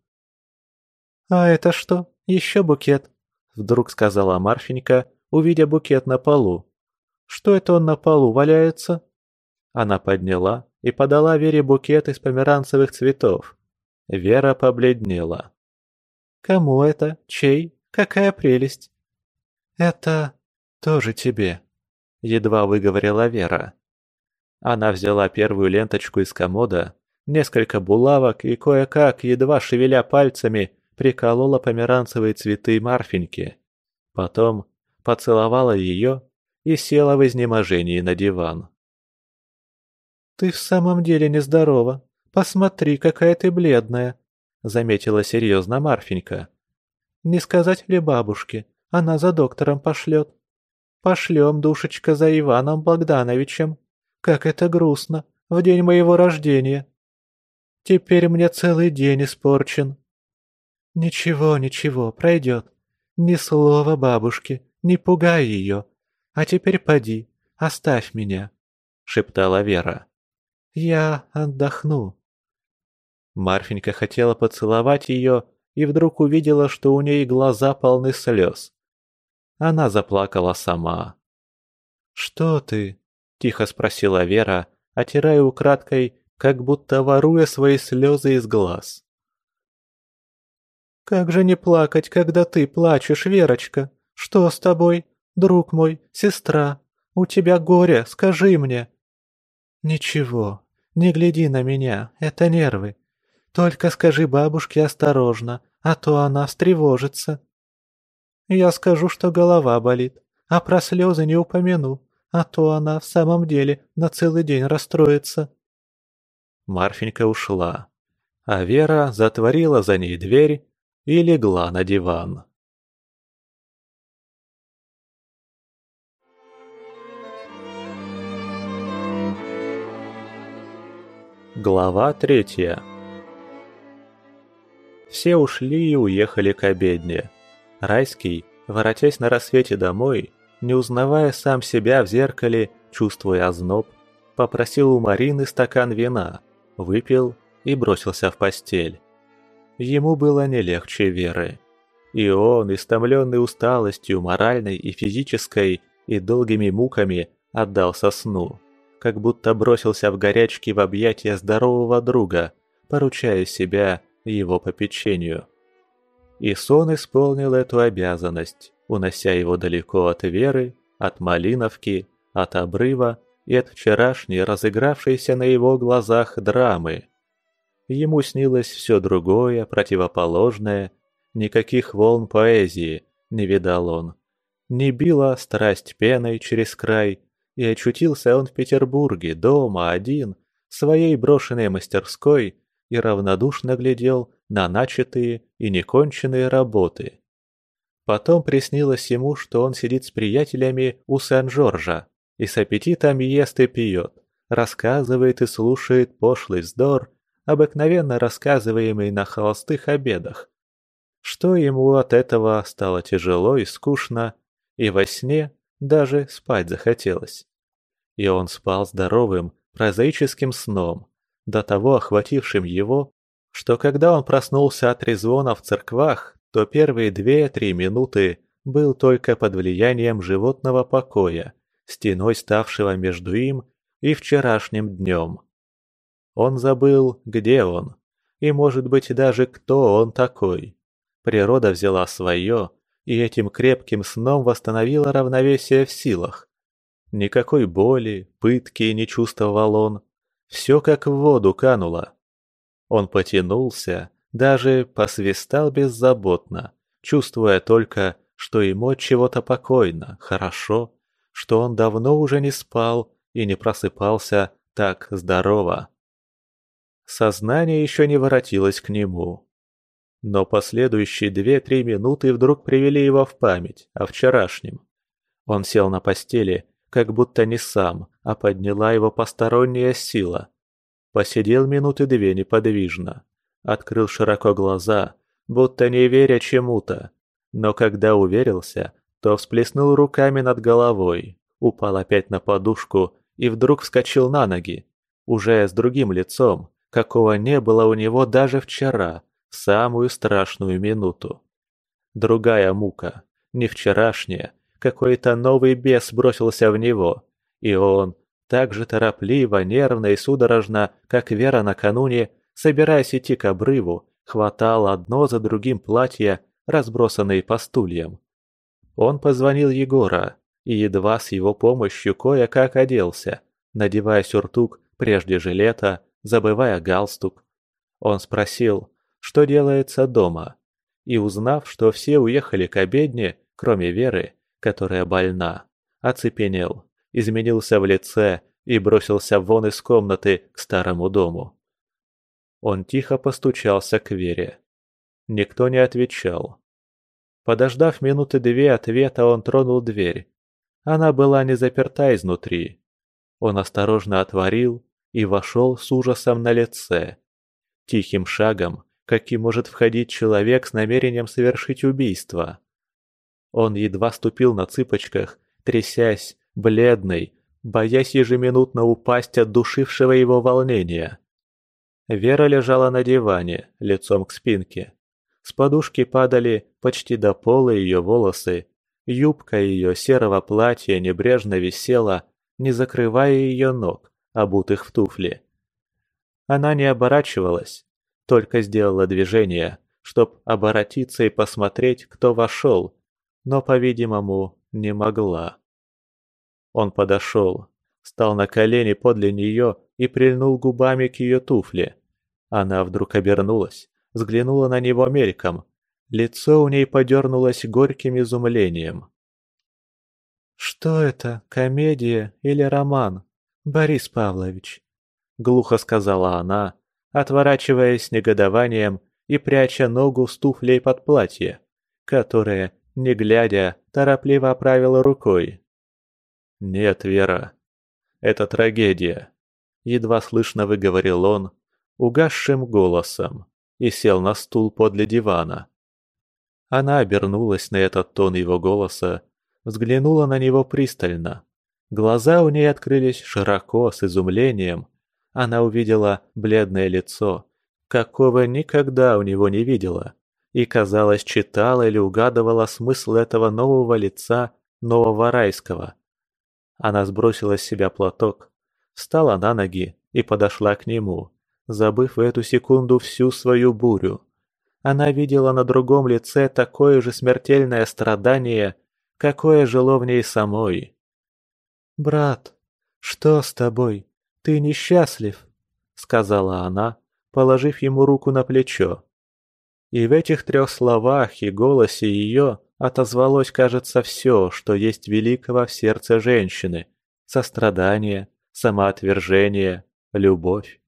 «А это что? Еще букет?» — вдруг сказала Марфенька, увидя букет на полу. «Что это он на полу валяется?» Она подняла и подала Вере букет из померанцевых цветов. Вера побледнела. «Кому это? Чей? Какая прелесть!» «Это тоже тебе», — едва выговорила Вера. Она взяла первую ленточку из комода, несколько булавок и кое-как, едва шевеля пальцами, приколола померанцевые цветы Марфеньки. Потом поцеловала ее и села в изнеможении на диван. «Ты в самом деле нездорова. Посмотри, какая ты бледная», — заметила серьезно Марфенька. «Не сказать ли бабушке? Она за доктором пошлет». «Пошлем, душечка, за Иваном Богдановичем. Как это грустно, в день моего рождения. Теперь мне целый день испорчен». «Ничего, ничего, пройдет. Ни слова бабушке, не пугай ее. А теперь поди, оставь меня», — шептала Вера. Я отдохну». Марфенька хотела поцеловать ее и вдруг увидела, что у ней глаза полны слез. Она заплакала сама. «Что ты?» – тихо спросила Вера, отирая украдкой, как будто воруя свои слезы из глаз. «Как же не плакать, когда ты плачешь, Верочка? Что с тобой? друг мой, сестра, у тебя горе, скажи мне!» «Ничего, не гляди на меня, это нервы. Только скажи бабушке осторожно, а то она встревожится». «Я скажу, что голова болит, а про слезы не упомяну, а то она в самом деле на целый день расстроится». Марфенька ушла, а Вера затворила за ней дверь и легла на диван. Глава третья Все ушли и уехали к обедне. Райский, воротясь на рассвете домой, не узнавая сам себя в зеркале, чувствуя озноб, попросил у Марины стакан вина, выпил и бросился в постель. Ему было не легче Веры. И он, истомленный усталостью моральной и физической и долгими муками, отдался сну как будто бросился в горячке в объятия здорового друга, поручая себя его попечению. И сон исполнил эту обязанность, унося его далеко от Веры, от Малиновки, от обрыва и от вчерашней разыгравшейся на его глазах драмы. Ему снилось все другое, противоположное, никаких волн поэзии не видал он. Не била страсть пеной через край, и очутился он в Петербурге, дома, один, своей брошенной мастерской, и равнодушно глядел на начатые и неконченные работы. Потом приснилось ему, что он сидит с приятелями у Сен-Жоржа и с аппетитом ест и пьет, рассказывает и слушает пошлый вздор, обыкновенно рассказываемый на холостых обедах. Что ему от этого стало тяжело и скучно, и во сне даже спать захотелось. И он спал здоровым, прозаическим сном, до того охватившим его, что когда он проснулся от резвона в церквах, то первые две-три минуты был только под влиянием животного покоя, стеной ставшего между им и вчерашним днем. Он забыл, где он, и, может быть, даже кто он такой. Природа взяла свое, и этим крепким сном восстановила равновесие в силах. Никакой боли, пытки не чувствовал он. Все как в воду кануло. Он потянулся, даже посвистал беззаботно, чувствуя только, что ему от чего-то покойно, хорошо, что он давно уже не спал и не просыпался так здорово. Сознание еще не воротилось к нему. Но последующие две-три минуты вдруг привели его в память о вчерашнем. Он сел на постели как будто не сам, а подняла его посторонняя сила. Посидел минуты две неподвижно, открыл широко глаза, будто не веря чему-то, но когда уверился, то всплеснул руками над головой, упал опять на подушку и вдруг вскочил на ноги, уже с другим лицом, какого не было у него даже вчера, самую страшную минуту. Другая мука, не вчерашняя, какой-то новый бес бросился в него, и он, так же торопливо, нервно и судорожно, как Вера накануне, собираясь идти к обрыву, хватал одно за другим платья, разбросанные по стульям. Он позвонил Егора и едва с его помощью кое-как оделся, надевая сюртук прежде жилета, забывая галстук. Он спросил, что делается дома, и узнав, что все уехали к обедне, кроме Веры, которая больна, оцепенел, изменился в лице и бросился вон из комнаты к старому дому. Он тихо постучался к Вере. Никто не отвечал. Подождав минуты две ответа, он тронул дверь. Она была не заперта изнутри. Он осторожно отворил и вошел с ужасом на лице. Тихим шагом, каким может входить человек с намерением совершить убийство. Он едва ступил на цыпочках, трясясь, бледный, боясь ежеминутно упасть от душившего его волнения. Вера лежала на диване, лицом к спинке. С подушки падали почти до пола ее волосы, юбка ее серого платья небрежно висела, не закрывая ее ног, обутых в туфли. Она не оборачивалась, только сделала движение, чтоб оборотиться и посмотреть, кто вошел, но, по-видимому, не могла. Он подошел, стал на колени подле нее и прильнул губами к ее туфле. Она вдруг обернулась, взглянула на него мельком. Лицо у ней подернулось горьким изумлением. «Что это, комедия или роман, Борис Павлович?» Глухо сказала она, отворачиваясь с негодованием и пряча ногу с туфлей под платье, которое, не глядя, торопливо оправила рукой. «Нет, Вера, это трагедия», — едва слышно выговорил он, угасшим голосом, и сел на стул подле дивана. Она обернулась на этот тон его голоса, взглянула на него пристально. Глаза у ней открылись широко, с изумлением. Она увидела бледное лицо, какого никогда у него не видела, и, казалось, читала или угадывала смысл этого нового лица, нового райского. Она сбросила с себя платок, встала на ноги и подошла к нему, забыв в эту секунду всю свою бурю. Она видела на другом лице такое же смертельное страдание, какое жило в ней самой. «Брат, что с тобой? Ты несчастлив?» — сказала она, положив ему руку на плечо. И в этих трех словах и голосе ее отозвалось, кажется, все, что есть великого в сердце женщины – сострадание, самоотвержение, любовь.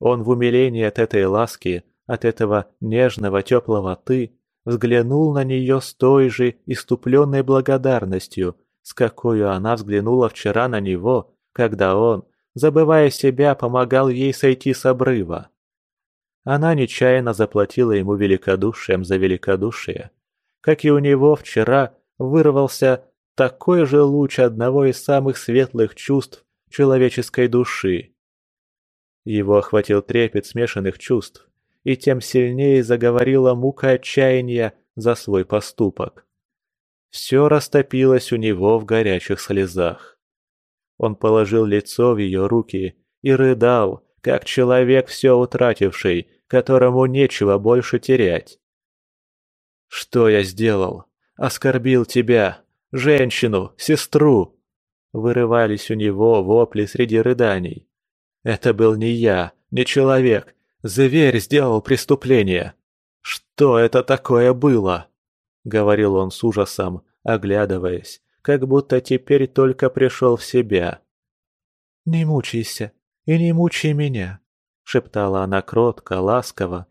Он в умилении от этой ласки, от этого нежного теплого «ты» взглянул на нее с той же иступленной благодарностью, с какой она взглянула вчера на него, когда он, забывая себя, помогал ей сойти с обрыва. Она нечаянно заплатила ему великодушием за великодушие. Как и у него вчера вырвался такой же луч одного из самых светлых чувств человеческой души. Его охватил трепет смешанных чувств, и тем сильнее заговорила мука отчаяния за свой поступок. Все растопилось у него в горячих слезах. Он положил лицо в ее руки и рыдал, как человек, все утративший, которому нечего больше терять. «Что я сделал? Оскорбил тебя, женщину, сестру!» Вырывались у него вопли среди рыданий. «Это был не я, не человек, зверь сделал преступление. Что это такое было?» Говорил он с ужасом, оглядываясь, как будто теперь только пришел в себя. «Не мучайся и не мучай меня», — шептала она кротко, ласково.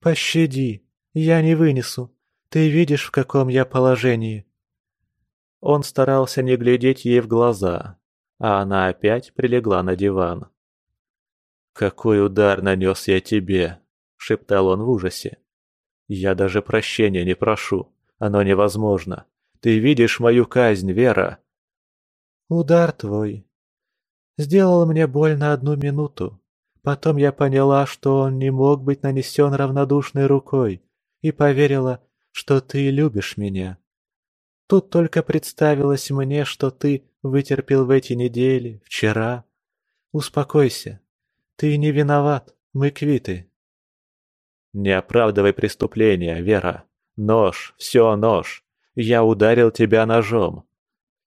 «Пощади, я не вынесу. Ты видишь, в каком я положении». Он старался не глядеть ей в глаза, а она опять прилегла на диван. «Какой удар нанес я тебе!» — шептал он в ужасе. «Я даже прощения не прошу, оно невозможно. Ты видишь мою казнь, Вера?» «Удар твой. Сделал мне больно одну минуту. Потом я поняла, что он не мог быть нанесен равнодушной рукой, и поверила, что ты любишь меня. Тут только представилось мне, что ты вытерпел в эти недели, вчера. Успокойся. Ты не виноват, мы квиты. Не оправдывай преступления, Вера. Нож, все нож. Я ударил тебя ножом.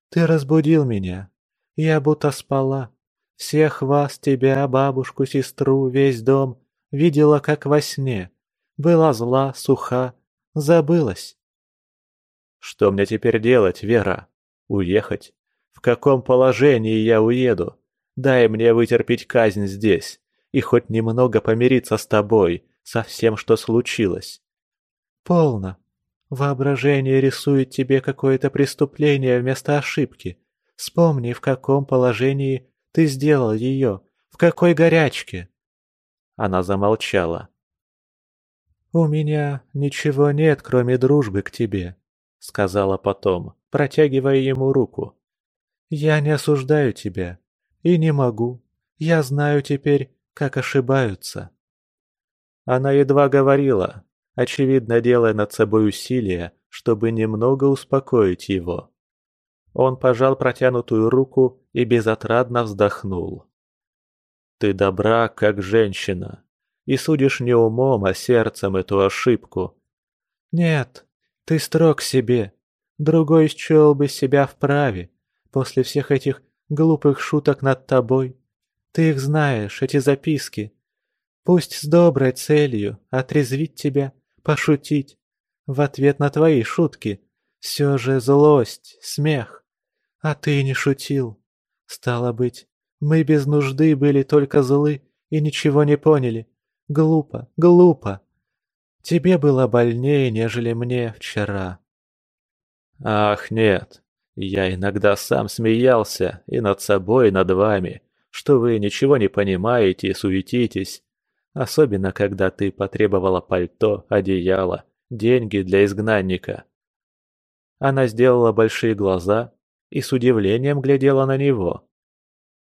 Ты разбудил меня. Я будто спала. Всех вас, тебя, бабушку, сестру, весь дом видела как во сне. Была зла, суха, забылась. Что мне теперь делать, Вера? Уехать? В каком положении я уеду? Дай мне вытерпеть казнь здесь и хоть немного помириться с тобой, со всем, что случилось. Полно, Воображение рисует тебе какое-то преступление вместо ошибки. Вспомни, в каком положении ты сделал ее, в какой горячке. Она замолчала. «У меня ничего нет, кроме дружбы к тебе», — сказала потом, протягивая ему руку. «Я не осуждаю тебя. И не могу. Я знаю теперь, как ошибаются». Она едва говорила, очевидно делая над собой усилия, чтобы немного успокоить его. Он пожал протянутую руку и безотрадно вздохнул. «Ты добра, как женщина, и судишь не умом, а сердцем эту ошибку». «Нет, ты строг себе. Другой счел бы себя вправе после всех этих глупых шуток над тобой. Ты их знаешь, эти записки. Пусть с доброй целью отрезвить тебя, пошутить. В ответ на твои шутки все же злость, смех. А ты не шутил. Стало быть, мы без нужды были только злы и ничего не поняли. Глупо, глупо. Тебе было больнее, нежели мне вчера. Ах, нет. Я иногда сам смеялся и над собой, и над вами, что вы ничего не понимаете и суетитесь. Особенно, когда ты потребовала пальто, одеяло, деньги для изгнанника. Она сделала большие глаза и с удивлением глядела на него.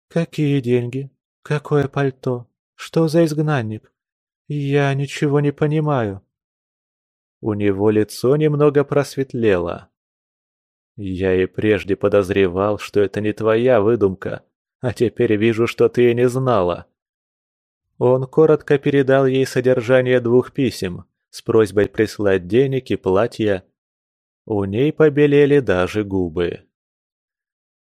«Какие деньги? Какое пальто? Что за изгнанник? Я ничего не понимаю». У него лицо немного просветлело. «Я и прежде подозревал, что это не твоя выдумка, а теперь вижу, что ты и не знала». Он коротко передал ей содержание двух писем с просьбой прислать денег и платья. У ней побелели даже губы.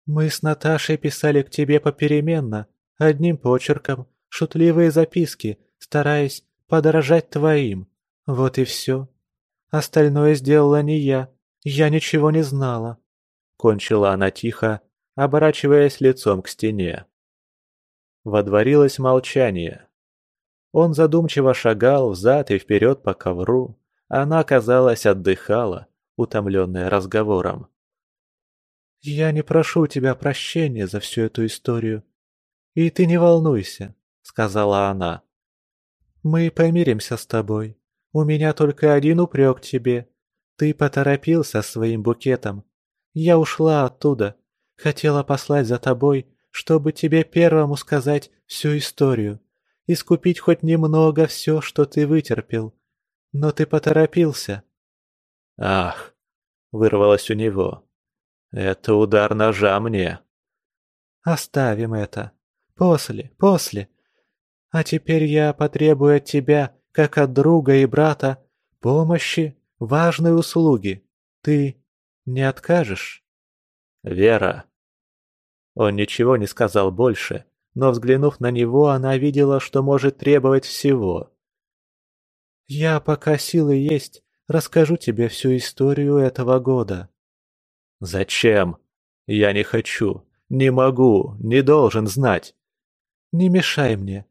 «Мы с Наташей писали к тебе попеременно, одним почерком, шутливые записки, стараясь подорожать твоим. Вот и все. Остальное сделала не я, я ничего не знала», — кончила она тихо, оборачиваясь лицом к стене. Водворилось молчание. Он задумчиво шагал взад и вперед по ковру, она, казалось, отдыхала, утомленная разговором. «Я не прошу тебя прощения за всю эту историю. И ты не волнуйся», — сказала она. «Мы помиримся с тобой. У меня только один упрек тебе. Ты поторопился своим букетом. Я ушла оттуда. Хотела послать за тобой, чтобы тебе первому сказать всю историю. Искупить хоть немного все, что ты вытерпел. Но ты поторопился». «Ах!» — вырвалось у него. Это удар ножа мне. Оставим это. После, после. А теперь я потребую от тебя, как от друга и брата, помощи, важной услуги. Ты не откажешь? Вера. Он ничего не сказал больше, но, взглянув на него, она видела, что может требовать всего. «Я, пока силы есть, расскажу тебе всю историю этого года», «Зачем? Я не хочу, не могу, не должен знать». «Не мешай мне.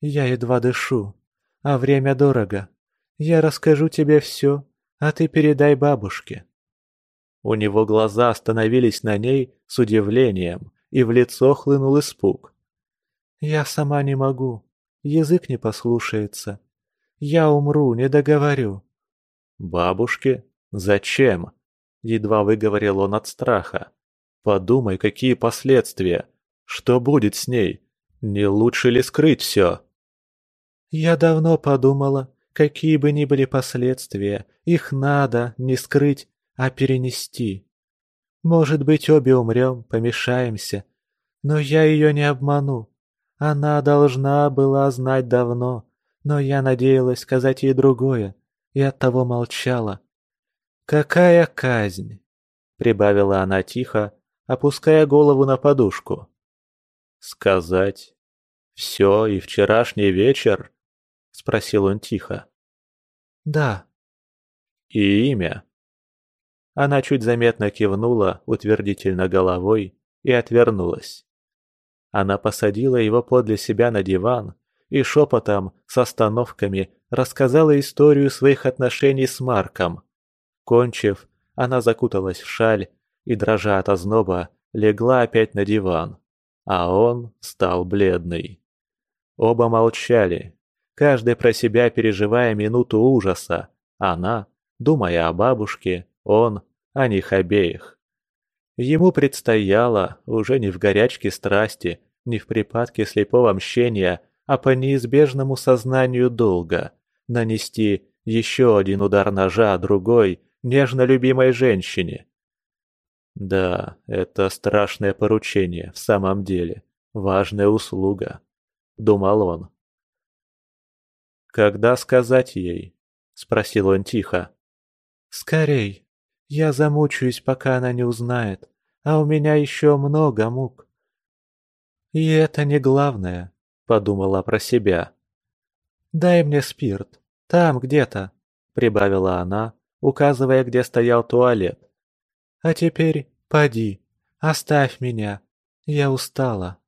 Я едва дышу, а время дорого. Я расскажу тебе все, а ты передай бабушке». У него глаза остановились на ней с удивлением, и в лицо хлынул испуг. «Я сама не могу. Язык не послушается. Я умру, не договорю». «Бабушке? Зачем?» Едва выговорил он от страха. Подумай, какие последствия. Что будет с ней? Не лучше ли скрыть все? Я давно подумала, какие бы ни были последствия, их надо не скрыть, а перенести. Может быть, обе умрем, помешаемся. Но я ее не обману. Она должна была знать давно, но я надеялась сказать ей другое, и оттого молчала. «Какая казнь!» — прибавила она тихо, опуская голову на подушку. «Сказать? Все и вчерашний вечер?» — спросил он тихо. «Да». «И имя?» Она чуть заметно кивнула утвердительно головой и отвернулась. Она посадила его подле себя на диван и шепотом, с остановками, рассказала историю своих отношений с Марком. Кончив, она закуталась в шаль и, дрожа от озноба, легла опять на диван, а он стал бледный. Оба молчали, каждый про себя переживая минуту ужаса, она, думая о бабушке, он о них обеих. Ему предстояло, уже не в горячке страсти, не в припадке слепого мщения, а по неизбежному сознанию долга, нанести еще один удар ножа, другой — нежно любимой женщине. Да, это страшное поручение в самом деле, важная услуга, думал он. «Когда сказать ей?» – спросил он тихо. «Скорей. Я замучаюсь, пока она не узнает, а у меня еще много мук. И это не главное, подумала про себя. Дай мне спирт, там где-то, прибавила она, указывая, где стоял туалет. А теперь поди, оставь меня, я устала.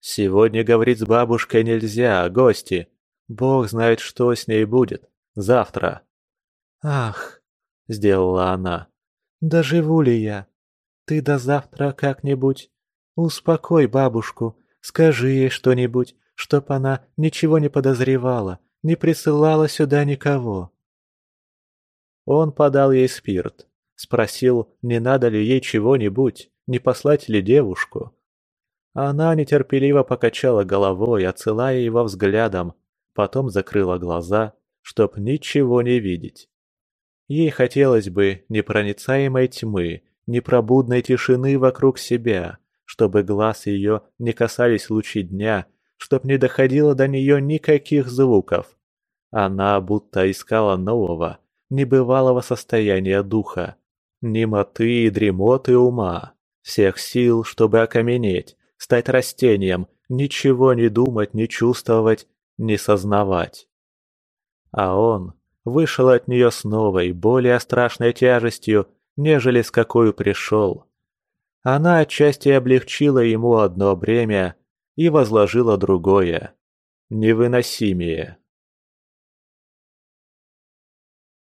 Сегодня говорить с бабушкой нельзя, гости. Бог знает, что с ней будет. Завтра. Ах, сделала она. Доживу ли я? Ты до завтра как-нибудь успокой бабушку, скажи ей что-нибудь, чтоб она ничего не подозревала, не присылала сюда никого. Он подал ей спирт, спросил, не надо ли ей чего-нибудь, не послать ли девушку. Она нетерпеливо покачала головой, отсылая его взглядом, потом закрыла глаза, чтоб ничего не видеть. Ей хотелось бы непроницаемой тьмы, непробудной тишины вокруг себя, чтобы глаз ее не касались лучи дня, чтоб не доходило до нее никаких звуков. Она будто искала нового, небывалого состояния духа, немоты и дремоты ума, всех сил, чтобы окаменеть, стать растением, ничего не думать, не чувствовать, не сознавать. А он вышел от нее с новой, более страшной тяжестью, нежели с какой пришел. Она отчасти облегчила ему одно бремя и возложила другое, невыносимее.